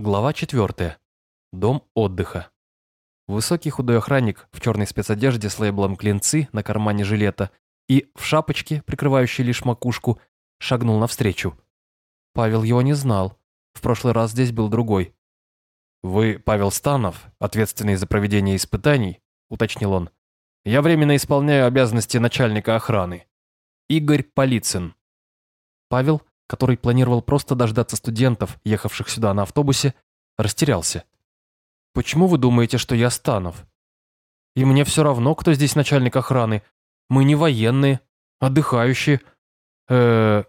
Глава 4. Дом отдыха. Высокий худой охранник в черной спецодежде с лейблом «Клинцы» на кармане жилета и в шапочке, прикрывающей лишь макушку, шагнул навстречу. Павел его не знал. В прошлый раз здесь был другой. «Вы Павел Станов, ответственный за проведение испытаний?» – уточнил он. «Я временно исполняю обязанности начальника охраны. Игорь Полицын». Павел который планировал просто дождаться студентов, ехавших сюда на автобусе, растерялся. «Почему вы думаете, что я Станов? И мне все равно, кто здесь начальник охраны. Мы не военные, отдыхающие. э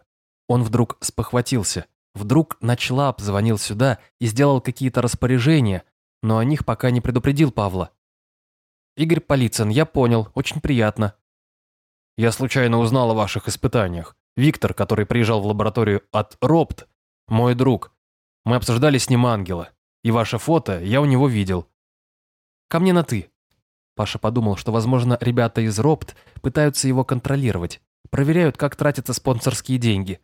Он вдруг спохватился. Вдруг Ночлап звонил сюда и сделал какие-то распоряжения, но о них пока не предупредил Павла. «Игорь Полицын, я понял, очень приятно». «Я случайно узнал о ваших испытаниях. Виктор, который приезжал в лабораторию от РОПТ, мой друг. Мы обсуждали с ним ангела. И ваше фото я у него видел. Ко мне на «ты». Паша подумал, что, возможно, ребята из РОПТ пытаются его контролировать, проверяют, как тратятся спонсорские деньги.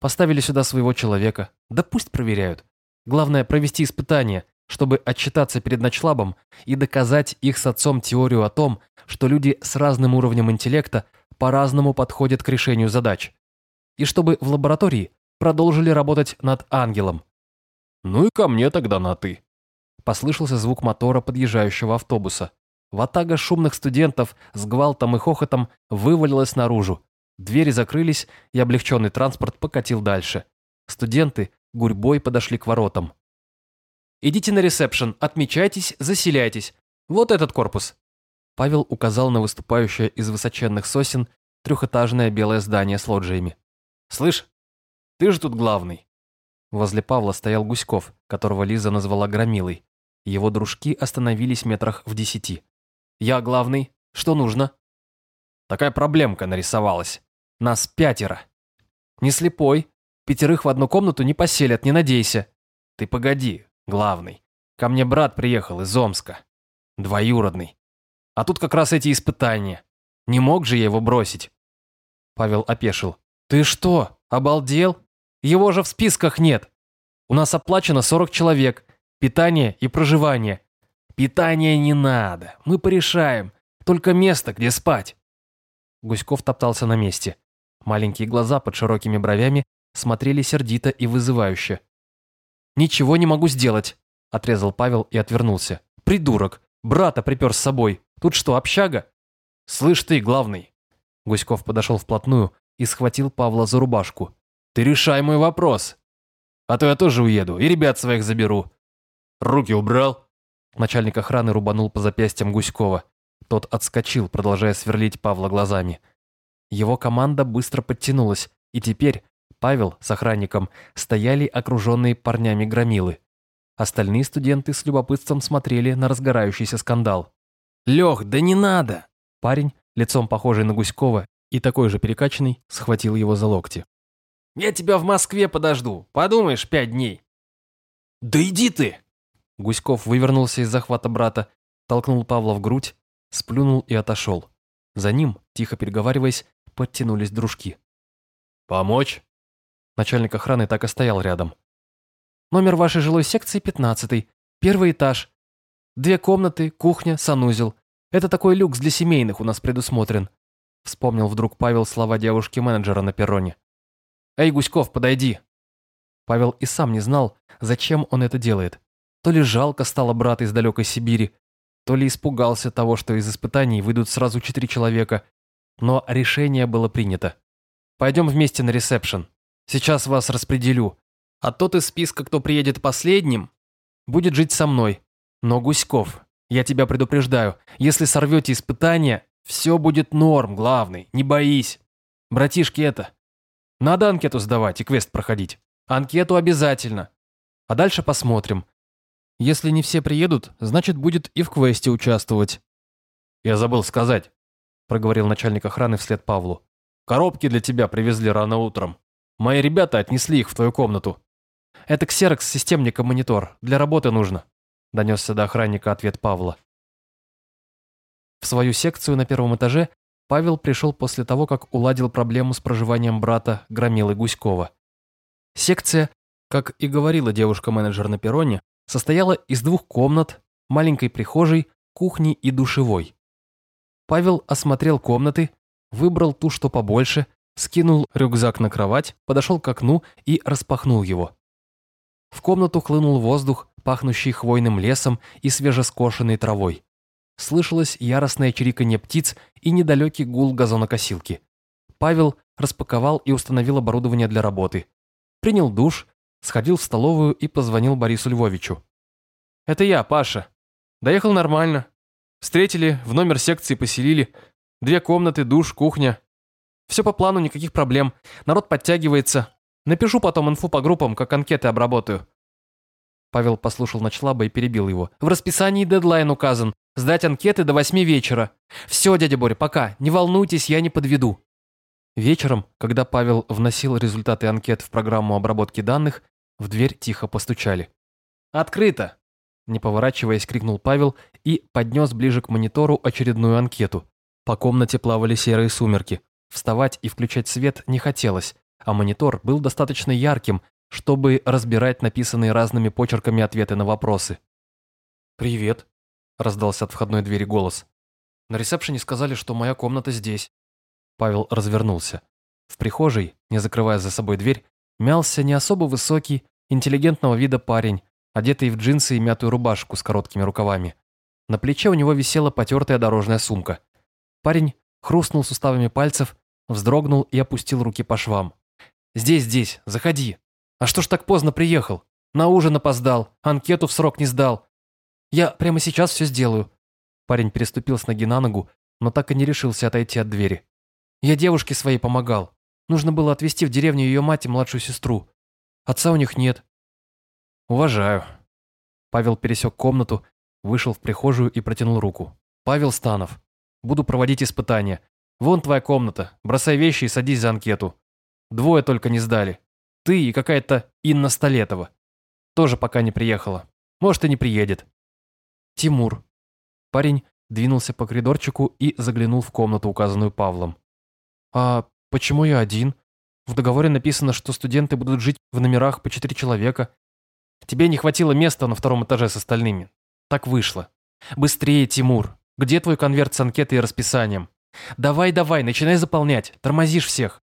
Поставили сюда своего человека. Да пусть проверяют. Главное, провести испытание, чтобы отчитаться перед ночлабом и доказать их с отцом теорию о том, что люди с разным уровнем интеллекта по-разному подходят к решению задач и чтобы в лаборатории продолжили работать над ангелом. «Ну и ко мне тогда на «ты». Послышался звук мотора подъезжающего автобуса. Ватага шумных студентов с гвалтом и хохотом вывалилась наружу. Двери закрылись, и облегченный транспорт покатил дальше. Студенты гурьбой подошли к воротам. «Идите на ресепшн, отмечайтесь, заселяйтесь. Вот этот корпус». Павел указал на выступающее из высоченных сосен трехэтажное белое здание с лоджиями. «Слышь, ты же тут главный». Возле Павла стоял Гуськов, которого Лиза назвала Громилой. Его дружки остановились метрах в десяти. «Я главный. Что нужно?» «Такая проблемка нарисовалась. Нас пятеро. Не слепой. Пятерых в одну комнату не поселят, не надейся. Ты погоди, главный. Ко мне брат приехал из Омска. Двоюродный. А тут как раз эти испытания. Не мог же я его бросить?» Павел опешил. «Ты что, обалдел? Его же в списках нет. У нас оплачено 40 человек. Питание и проживание. Питание не надо, мы порешаем. Только место, где спать». Гуськов топтался на месте. Маленькие глаза под широкими бровями смотрели сердито и вызывающе. «Ничего не могу сделать», – отрезал Павел и отвернулся. «Придурок! Брата припер с собой. Тут что, общага?» «Слышь ты, главный!» Гуськов подошел вплотную, и схватил Павла за рубашку. «Ты решай мой вопрос, а то я тоже уеду и ребят своих заберу». «Руки убрал?» Начальник охраны рубанул по запястьям Гуськова. Тот отскочил, продолжая сверлить Павла глазами. Его команда быстро подтянулась, и теперь Павел с охранником стояли окруженные парнями громилы. Остальные студенты с любопытством смотрели на разгорающийся скандал. «Лех, да не надо!» Парень, лицом похожий на Гуськова и такой же перекачанный схватил его за локти. «Я тебя в Москве подожду, подумаешь, пять дней». «Да иди ты!» Гуськов вывернулся из захвата брата, толкнул Павла в грудь, сплюнул и отошел. За ним, тихо переговариваясь, подтянулись дружки. «Помочь?» Начальник охраны так и стоял рядом. «Номер вашей жилой секции пятнадцатый, первый этаж. Две комнаты, кухня, санузел. Это такой люкс для семейных у нас предусмотрен. Вспомнил вдруг Павел слова девушки-менеджера на перроне. «Эй, Гуськов, подойди!» Павел и сам не знал, зачем он это делает. То ли жалко стало брата из далекой Сибири, то ли испугался того, что из испытаний выйдут сразу четыре человека. Но решение было принято. «Пойдем вместе на ресепшн. Сейчас вас распределю. А тот из списка, кто приедет последним, будет жить со мной. Но, Гуськов, я тебя предупреждаю, если сорвете испытание, все будет норм, главный, не боись. Братишки это. Надо анкету сдавать и квест проходить. Анкету обязательно. А дальше посмотрим. Если не все приедут, значит будет и в квесте участвовать. Я забыл сказать, проговорил начальник охраны вслед Павлу. Коробки для тебя привезли рано утром. Мои ребята отнесли их в твою комнату. Это ксерокс системника монитор. Для работы нужно. Донесся до охранника ответ Павла. В свою секцию на первом этаже Павел пришел после того, как уладил проблему с проживанием брата Громилы Гуськова. Секция как и говорила девушка-менеджер на перроне, состояла из двух комнат, маленькой прихожей, кухни и душевой. Павел осмотрел комнаты, выбрал ту, что побольше, скинул рюкзак на кровать, подошел к окну и распахнул его. В комнату хлынул воздух, пахнущий хвойным лесом и свежескошенной травой. Слышалось яростное чириканье птиц и недалекий гул газонокосилки. Павел распаковал и установил оборудование для работы. Принял душ, сходил в столовую и позвонил Борису Львовичу. «Это я, Паша. Доехал нормально. Встретили, в номер секции поселили. Две комнаты, душ, кухня. Все по плану, никаких проблем. Народ подтягивается. Напишу потом инфу по группам, как анкеты обработаю». Павел послушал Ночлаба и перебил его. «В расписании дедлайн указан. Сдать анкеты до восьми вечера. Все, дядя Боря, пока. Не волнуйтесь, я не подведу». Вечером, когда Павел вносил результаты анкет в программу обработки данных, в дверь тихо постучали. «Открыто!» Не поворачиваясь, крикнул Павел и поднес ближе к монитору очередную анкету. По комнате плавали серые сумерки. Вставать и включать свет не хотелось, а монитор был достаточно ярким, чтобы разбирать написанные разными почерками ответы на вопросы. «Привет», – раздался от входной двери голос. «На ресепшене сказали, что моя комната здесь». Павел развернулся. В прихожей, не закрывая за собой дверь, мялся не особо высокий, интеллигентного вида парень, одетый в джинсы и мятую рубашку с короткими рукавами. На плече у него висела потертая дорожная сумка. Парень хрустнул суставами пальцев, вздрогнул и опустил руки по швам. «Здесь, здесь, заходи. А что ж так поздно приехал? На ужин опоздал, анкету в срок не сдал. Я прямо сейчас все сделаю». Парень переступил с ноги на ногу, но так и не решился отойти от двери. Я девушке своей помогал. Нужно было отвезти в деревню ее мать и младшую сестру. Отца у них нет. Уважаю. Павел пересек комнату, вышел в прихожую и протянул руку. Павел Станов. Буду проводить испытания. Вон твоя комната. Бросай вещи и садись за анкету. Двое только не сдали. Ты и какая-то Инна Столетова. Тоже пока не приехала. Может, и не приедет. Тимур. Парень двинулся по коридорчику и заглянул в комнату, указанную Павлом. «А почему я один? В договоре написано, что студенты будут жить в номерах по четыре человека. Тебе не хватило места на втором этаже с остальными. Так вышло. Быстрее, Тимур. Где твой конверт с анкетой и расписанием? Давай-давай, начинай заполнять. Тормозишь всех».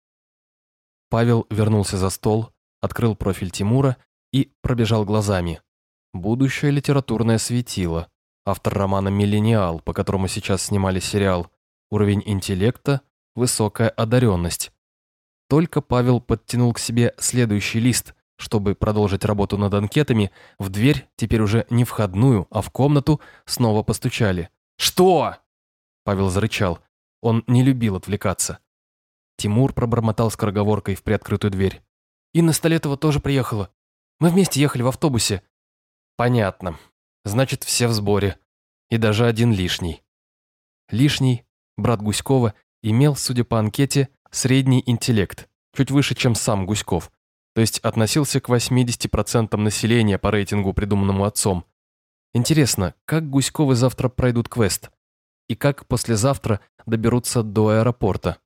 Павел вернулся за стол, открыл профиль Тимура и пробежал глазами. Будущее литературное светило. Автор романа «Миллениал», по которому сейчас снимали сериал. Уровень интеллекта высокая одаренность. Только Павел подтянул к себе следующий лист, чтобы продолжить работу над анкетами, в дверь, теперь уже не входную, а в комнату, снова постучали. «Что?» Павел зарычал. Он не любил отвлекаться. Тимур пробормотал скороговоркой в приоткрытую дверь. «Инна Столетова тоже приехала. Мы вместе ехали в автобусе». «Понятно. Значит, все в сборе. И даже один лишний». Лишний, брат Гуськова, имел, судя по анкете, средний интеллект, чуть выше, чем сам Гуськов, то есть относился к 80% населения по рейтингу, придуманному отцом. Интересно, как Гуськовы завтра пройдут квест? И как послезавтра доберутся до аэропорта?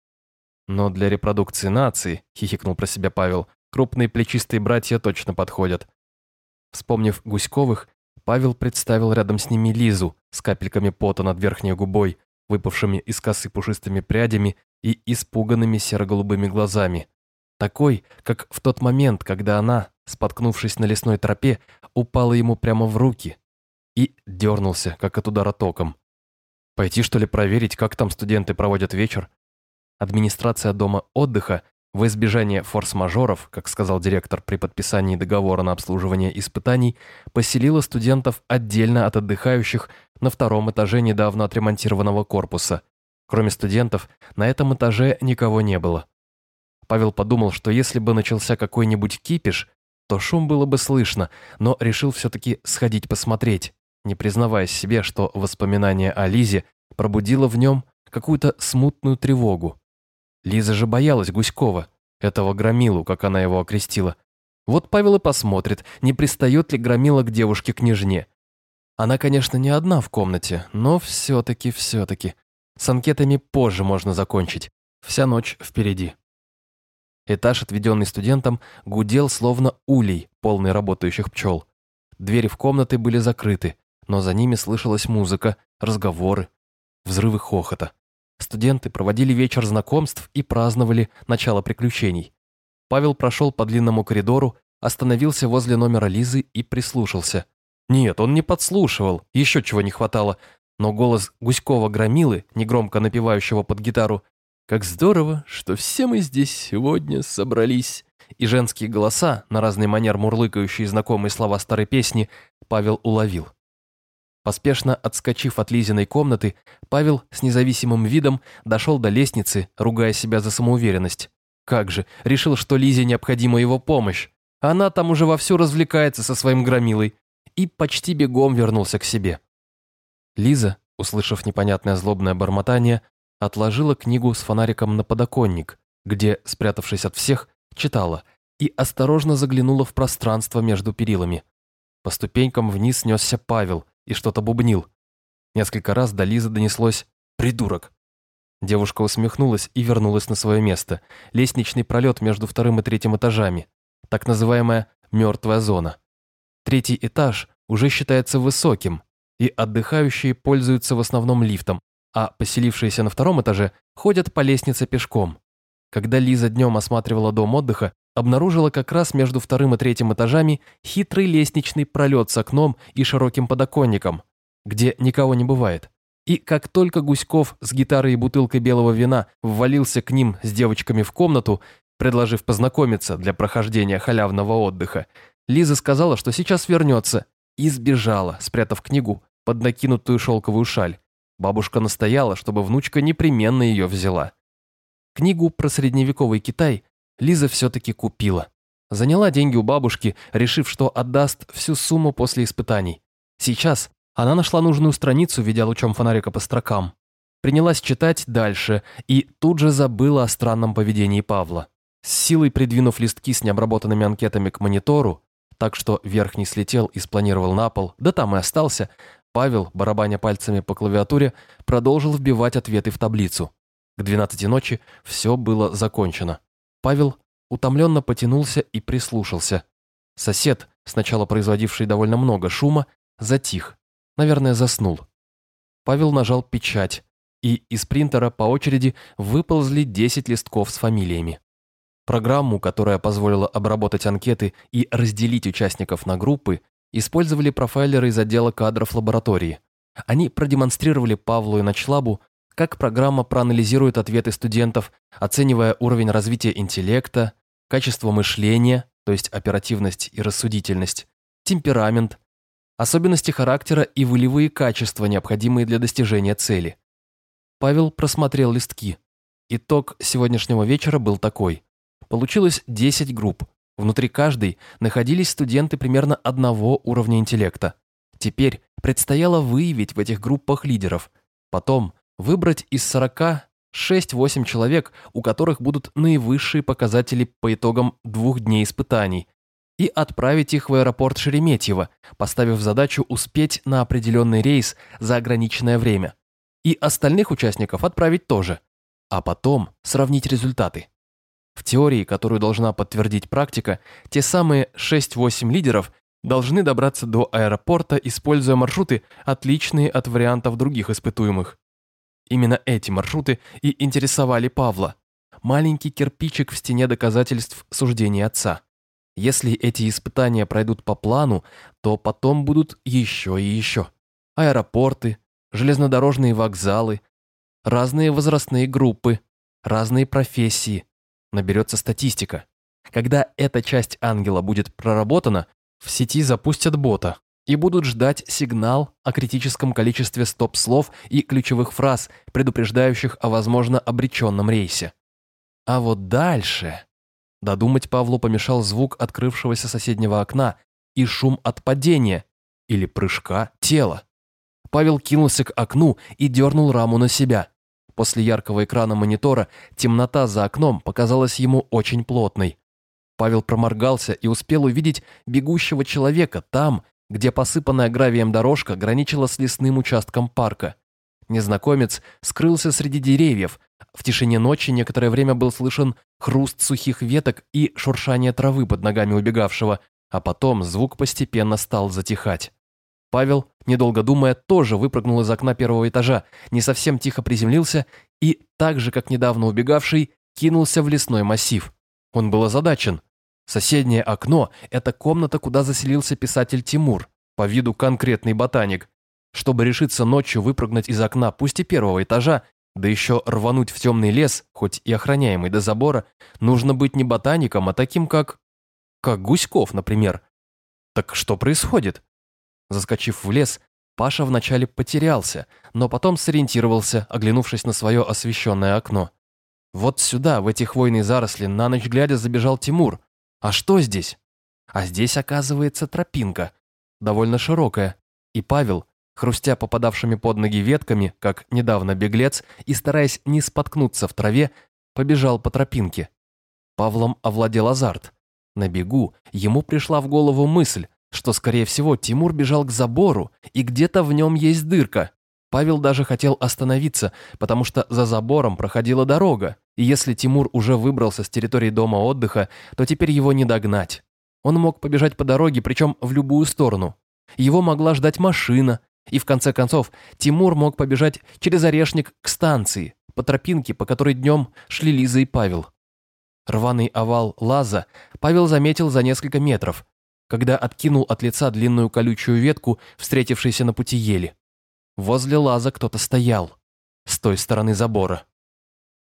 Но для репродукции нации, хихикнул про себя Павел, крупные плечистые братья точно подходят. Вспомнив Гуськовых, Павел представил рядом с ними Лизу с капельками пота над верхней губой, выпавшими из косы пушистыми прядями и испуганными серо-голубыми глазами. Такой, как в тот момент, когда она, споткнувшись на лесной тропе, упала ему прямо в руки и дернулся, как от удара током. Пойти, что ли, проверить, как там студенты проводят вечер? Администрация дома отдыха в избежание форс-мажоров, как сказал директор при подписании договора на обслуживание испытаний, поселила студентов отдельно от отдыхающих на втором этаже недавно отремонтированного корпуса. Кроме студентов, на этом этаже никого не было. Павел подумал, что если бы начался какой-нибудь кипиш, то шум было бы слышно, но решил все-таки сходить посмотреть, не признавая себе, что воспоминание о Лизе пробудило в нем какую-то смутную тревогу. Лиза же боялась Гуськова, этого громилу, как она его окрестила. Вот Павел и посмотрит, не пристает ли громила к девушке-княжне. Она, конечно, не одна в комнате, но все-таки, все-таки. С анкетами позже можно закончить. Вся ночь впереди. Этаж, отведенный студентам, гудел словно улей, полный работающих пчел. Двери в комнаты были закрыты, но за ними слышалась музыка, разговоры, взрывы хохота. Студенты проводили вечер знакомств и праздновали начало приключений. Павел прошел по длинному коридору, остановился возле номера Лизы и прислушался. Нет, он не подслушивал, еще чего не хватало, но голос Гуськова-громилы, негромко напевающего под гитару «Как здорово, что все мы здесь сегодня собрались», и женские голоса, на разный манер мурлыкающие знакомые слова старой песни, Павел уловил. Поспешно отскочив от Лизиной комнаты, Павел с независимым видом дошел до лестницы, ругая себя за самоуверенность. Как же, решил, что Лизе необходима его помощь. Она там уже вовсю развлекается со своим громилой. И почти бегом вернулся к себе. Лиза, услышав непонятное злобное бормотание, отложила книгу с фонариком на подоконник, где, спрятавшись от всех, читала и осторожно заглянула в пространство между перилами. По ступенькам вниз несся Павел и что-то бубнил. Несколько раз до Лизы донеслось «придурок». Девушка усмехнулась и вернулась на свое место. Лестничный пролет между вторым и третьим этажами. Так называемая «мертвая зона». Третий этаж уже считается высоким, и отдыхающие пользуются в основном лифтом, а поселившиеся на втором этаже ходят по лестнице пешком. Когда Лиза днем осматривала дом отдыха, обнаружила как раз между вторым и третьим этажами хитрый лестничный пролет с окном и широким подоконником, где никого не бывает. И как только Гуськов с гитарой и бутылкой белого вина ввалился к ним с девочками в комнату, предложив познакомиться для прохождения халявного отдыха, Лиза сказала, что сейчас вернется, и сбежала, спрятав книгу под накинутую шелковую шаль. Бабушка настояла, чтобы внучка непременно ее взяла. Книгу про средневековый Китай Лиза все-таки купила. Заняла деньги у бабушки, решив, что отдаст всю сумму после испытаний. Сейчас она нашла нужную страницу, ведя лучом фонарика по строкам. Принялась читать дальше и тут же забыла о странном поведении Павла. С силой придвинув листки с необработанными анкетами к монитору, так что верхний слетел и спланировал на пол, да там и остался, Павел, барабаня пальцами по клавиатуре, продолжил вбивать ответы в таблицу. К 12 ночи все было закончено. Павел утомленно потянулся и прислушался. Сосед, сначала производивший довольно много шума, затих. Наверное, заснул. Павел нажал печать, и из принтера по очереди выползли 10 листков с фамилиями. Программу, которая позволила обработать анкеты и разделить участников на группы, использовали профайлеры из отдела кадров лаборатории. Они продемонстрировали Павлу и Ночлабу, как программа проанализирует ответы студентов, оценивая уровень развития интеллекта, качество мышления, то есть оперативность и рассудительность, темперамент, особенности характера и волевые качества, необходимые для достижения цели. Павел просмотрел листки. Итог сегодняшнего вечера был такой. Получилось 10 групп. Внутри каждой находились студенты примерно одного уровня интеллекта. Теперь предстояло выявить в этих группах лидеров. Потом выбрать из 40 6-8 человек, у которых будут наивысшие показатели по итогам двух дней испытаний, и отправить их в аэропорт Шереметьево, поставив задачу успеть на определенный рейс за ограниченное время. И остальных участников отправить тоже. А потом сравнить результаты. В теории, которую должна подтвердить практика, те самые 6-8 лидеров должны добраться до аэропорта, используя маршруты, отличные от вариантов других испытуемых. Именно эти маршруты и интересовали Павла. Маленький кирпичик в стене доказательств суждений отца. Если эти испытания пройдут по плану, то потом будут еще и еще. Аэропорты, железнодорожные вокзалы, разные возрастные группы, разные профессии – наберется статистика. Когда эта часть ангела будет проработана, в сети запустят бота и будут ждать сигнал о критическом количестве стоп-слов и ключевых фраз, предупреждающих о возможно обреченном рейсе. А вот дальше... Додумать Павлу помешал звук открывшегося соседнего окна и шум от падения или прыжка тела. Павел кинулся к окну и дернул раму на себя. После яркого экрана монитора темнота за окном показалась ему очень плотной. Павел проморгался и успел увидеть бегущего человека там, где посыпанная гравием дорожка граничила с лесным участком парка. Незнакомец скрылся среди деревьев, В тишине ночи некоторое время был слышен хруст сухих веток и шуршание травы под ногами убегавшего, а потом звук постепенно стал затихать. Павел, недолго думая, тоже выпрыгнул из окна первого этажа, не совсем тихо приземлился и, так же, как недавно убегавший, кинулся в лесной массив. Он был озадачен. Соседнее окно – это комната, куда заселился писатель Тимур, по виду конкретный ботаник. Чтобы решиться ночью выпрыгнуть из окна, пусть и первого этажа, да еще рвануть в темный лес, хоть и охраняемый до забора, нужно быть не ботаником, а таким как... как Гуськов, например. Так что происходит? Заскочив в лес, Паша вначале потерялся, но потом сориентировался, оглянувшись на свое освещенное окно. Вот сюда, в эти хвойные заросли, на ночь глядя забежал Тимур. А что здесь? А здесь, оказывается, тропинка, довольно широкая. И Павел, хрустя попадавшими под ноги ветками, как недавно беглец, и стараясь не споткнуться в траве, побежал по тропинке. Павлом овладел азарт. На бегу ему пришла в голову мысль, что, скорее всего, Тимур бежал к забору, и где-то в нем есть дырка. Павел даже хотел остановиться, потому что за забором проходила дорога, и если Тимур уже выбрался с территории дома отдыха, то теперь его не догнать. Он мог побежать по дороге, причем в любую сторону. Его могла ждать машина, и в конце концов Тимур мог побежать через Орешник к станции, по тропинке, по которой днем шли Лиза и Павел. Рваный овал лаза Павел заметил за несколько метров, когда откинул от лица длинную колючую ветку, встретившейся на пути ели. Возле лаза кто-то стоял, с той стороны забора.